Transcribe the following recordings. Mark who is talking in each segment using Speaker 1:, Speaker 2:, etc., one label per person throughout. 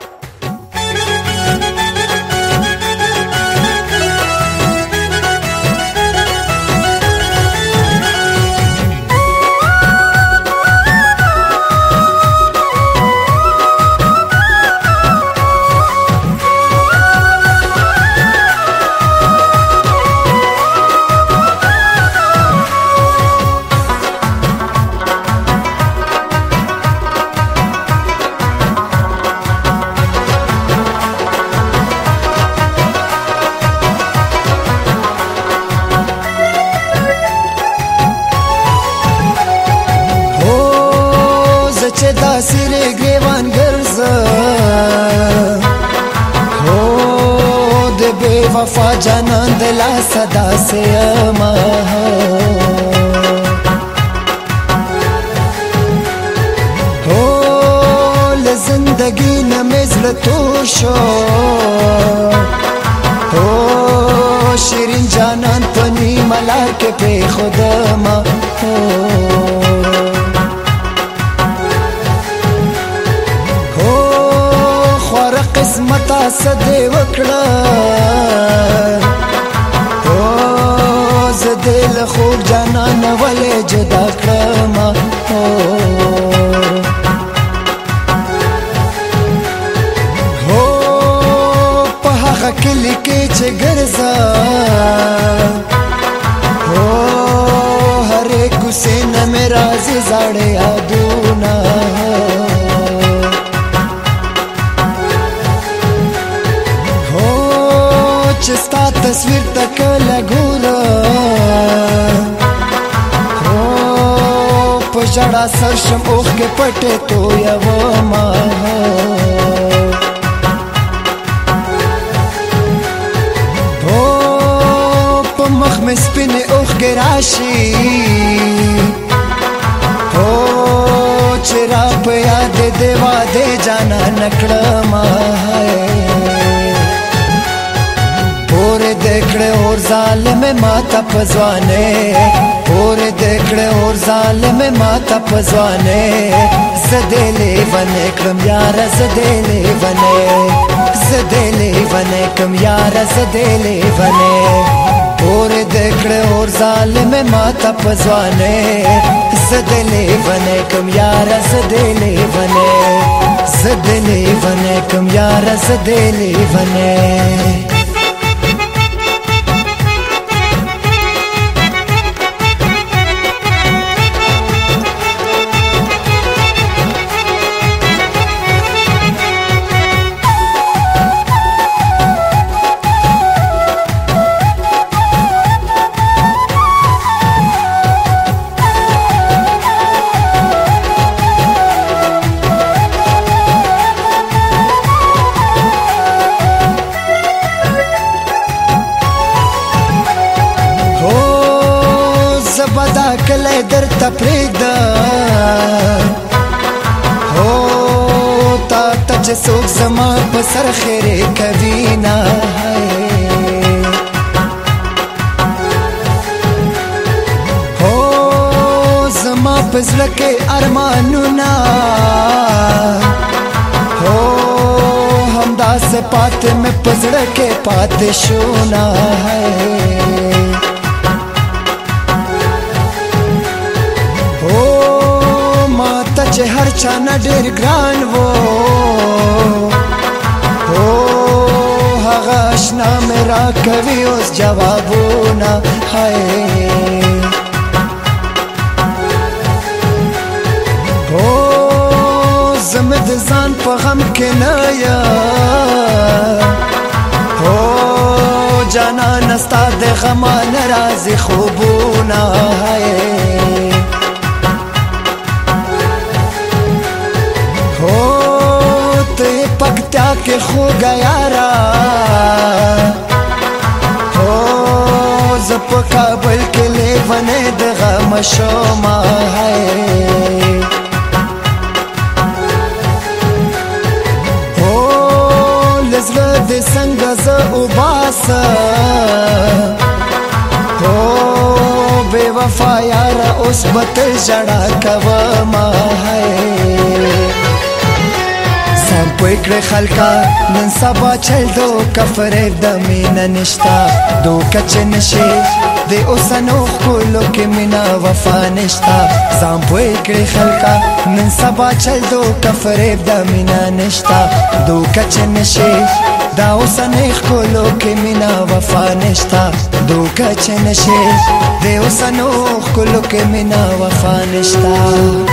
Speaker 1: you چې دا سره ګریوان ګرځا هو د بے وفا جانان د لا صدا سه ما هو له زندګی نه مزله تو شو هو شیرین جانان پنی ملار کې په خدا ما هو ته دی وکړه او زه دې له خوږ جانان ولې جدا کړم هو په هغه کلی کې چې ګرځا هو هر کوسه نه مې راځي زړه یادو را سرشم اوخ کې پټه تو یو ما او په مخ مې سپین اوخ کې راشي او چر په یاد دیوا دې جانا نکړه ما پور دکړه اور ظالم ما تپزوانه اور دې کړه اور ظالم ما ته پزوانه زدلې ونه کړم یار زدلې ونه زدلې ونه کم یار زدلې ونه اور دې کړه اور ظالم ما ته پزوانه زدلې ونه کم یار زدلې ونه زدلې ونه کم یار زدلې ونه ودا کله در تپرید هو تا تچ سوک سما په سر خیره کوي نه هو زما پزړه کې ارمانونه هو همدا سپات مې پزړه کې پات شو نه چې هر چا نه ډېر ګران وو او هغه آشنا مې را کوي اوس جوابونه هاي او زمد ځان په غم کې نه یا او جانا نستا د غم نه راځي خوبونه هاي خوږه یارا او ز په کابل کې لیونه د غم شو ما هي او لزړه د څنګه ز وباسه او بے وفا یارا اوس بت جڑا کوا ما هي پوی کړ خلکا نن سبا چل دو کفر د مین نشتا دو کچ نشي د اوسنو خلکو کې مینا وفا نشتا ځان پوی کړ خلکا نن سبا چل دو کفر د مین نشتا دو کچ نشي دا اوسنې خلکو کې مینا وفا نشتا دو کچ نشي د اوسنو خلکو کې مینا وفا نشتا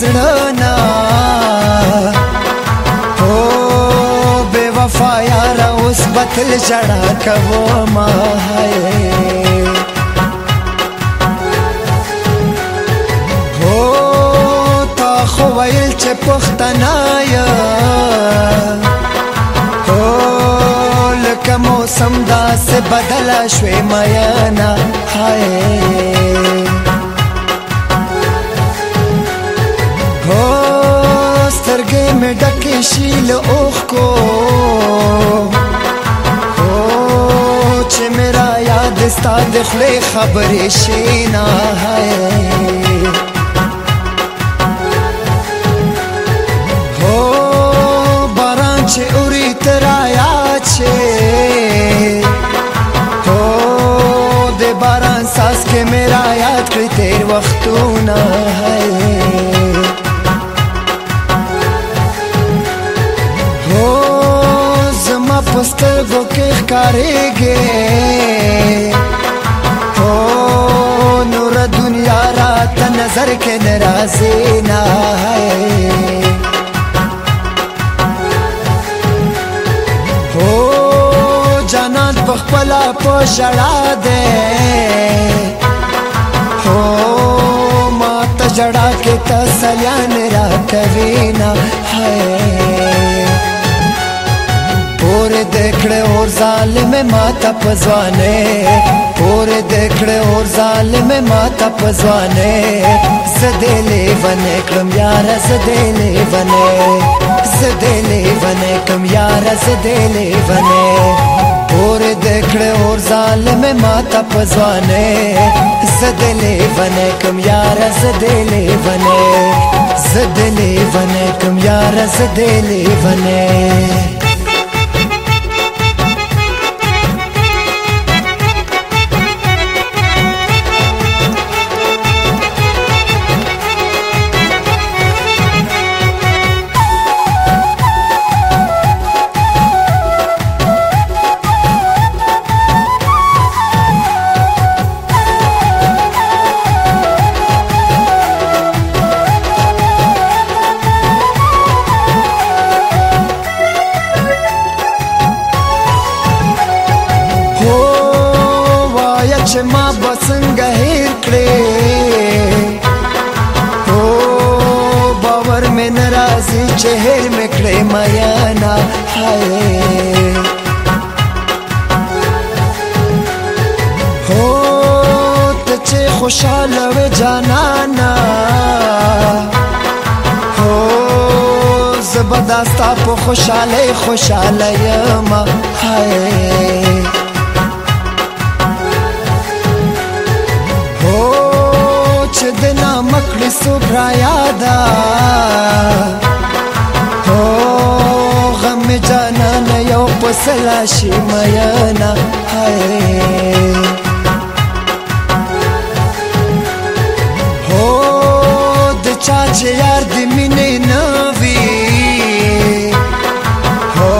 Speaker 1: زړه نه او بے وفا یار اوس بتل جړه کوو ما هي او تا خو ویل چې پښتنه یا او لکه موسم داسې بدل شوې ما یا نه هاي شین اوخ کو او چې میرا یاد ستاد خله خبرې شینا هاي سترګو کې ښکارېږي او نور دنیا را ته نظر کې ناراضي نه هو جنت په خپل په شړا ده हो माता जड़ा के तसल्यान रात वीना है اور دکړه اور ظالم ماته پزوانه اور دکړه اور ظالم ماته پزوانه زدلې ونه کړم یار زدلې ونه زدلې ونه کم یار زدلې ونه اور دکړه اور ظالم ماته پزوانه زدلې ونه کم یار زدلې ونه زدلې ونه کم یار زدلې ونه ميانا حي هو تچه خوشاله و جانانا هو زبداستا په خوشاله خوشاله يم حي شمينا هاي هو د چا چې یار د مینې نوي هو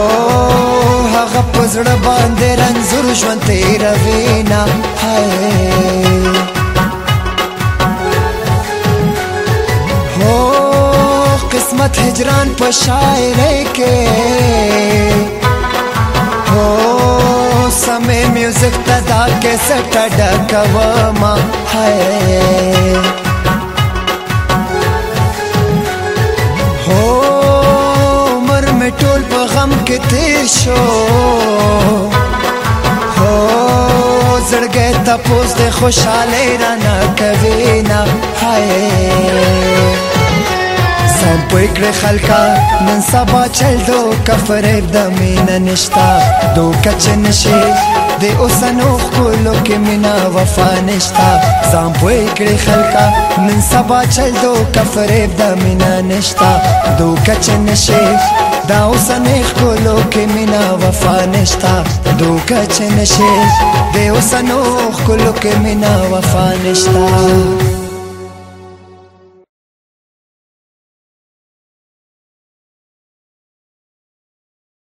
Speaker 1: هغه پزړه باندې رنگ زور ژوند تیروي نه هاي قسمت هجران په شاعرۍ کې زکتا دا کیسا ٹڈکوما ہے ہو عمر میں ټول په غم کې تیر شو هو زړګې تاسو د خوشاله رانه کوي نه هاي خام پوی کړی خلکا نن سبا چل دو کفریب د مینا نشتا دو کچ نشي د اوسنو خلکو کې مینا وفا نشتا ځان پوی کړی خلکا نن سبا چل دو کفریب د مینا نشتا دو کچ نشي دا اوسنې خلکو کې مینا وفا نشتا دو کچ نشي د اوسنو خلکو کې مینا وفا نشتا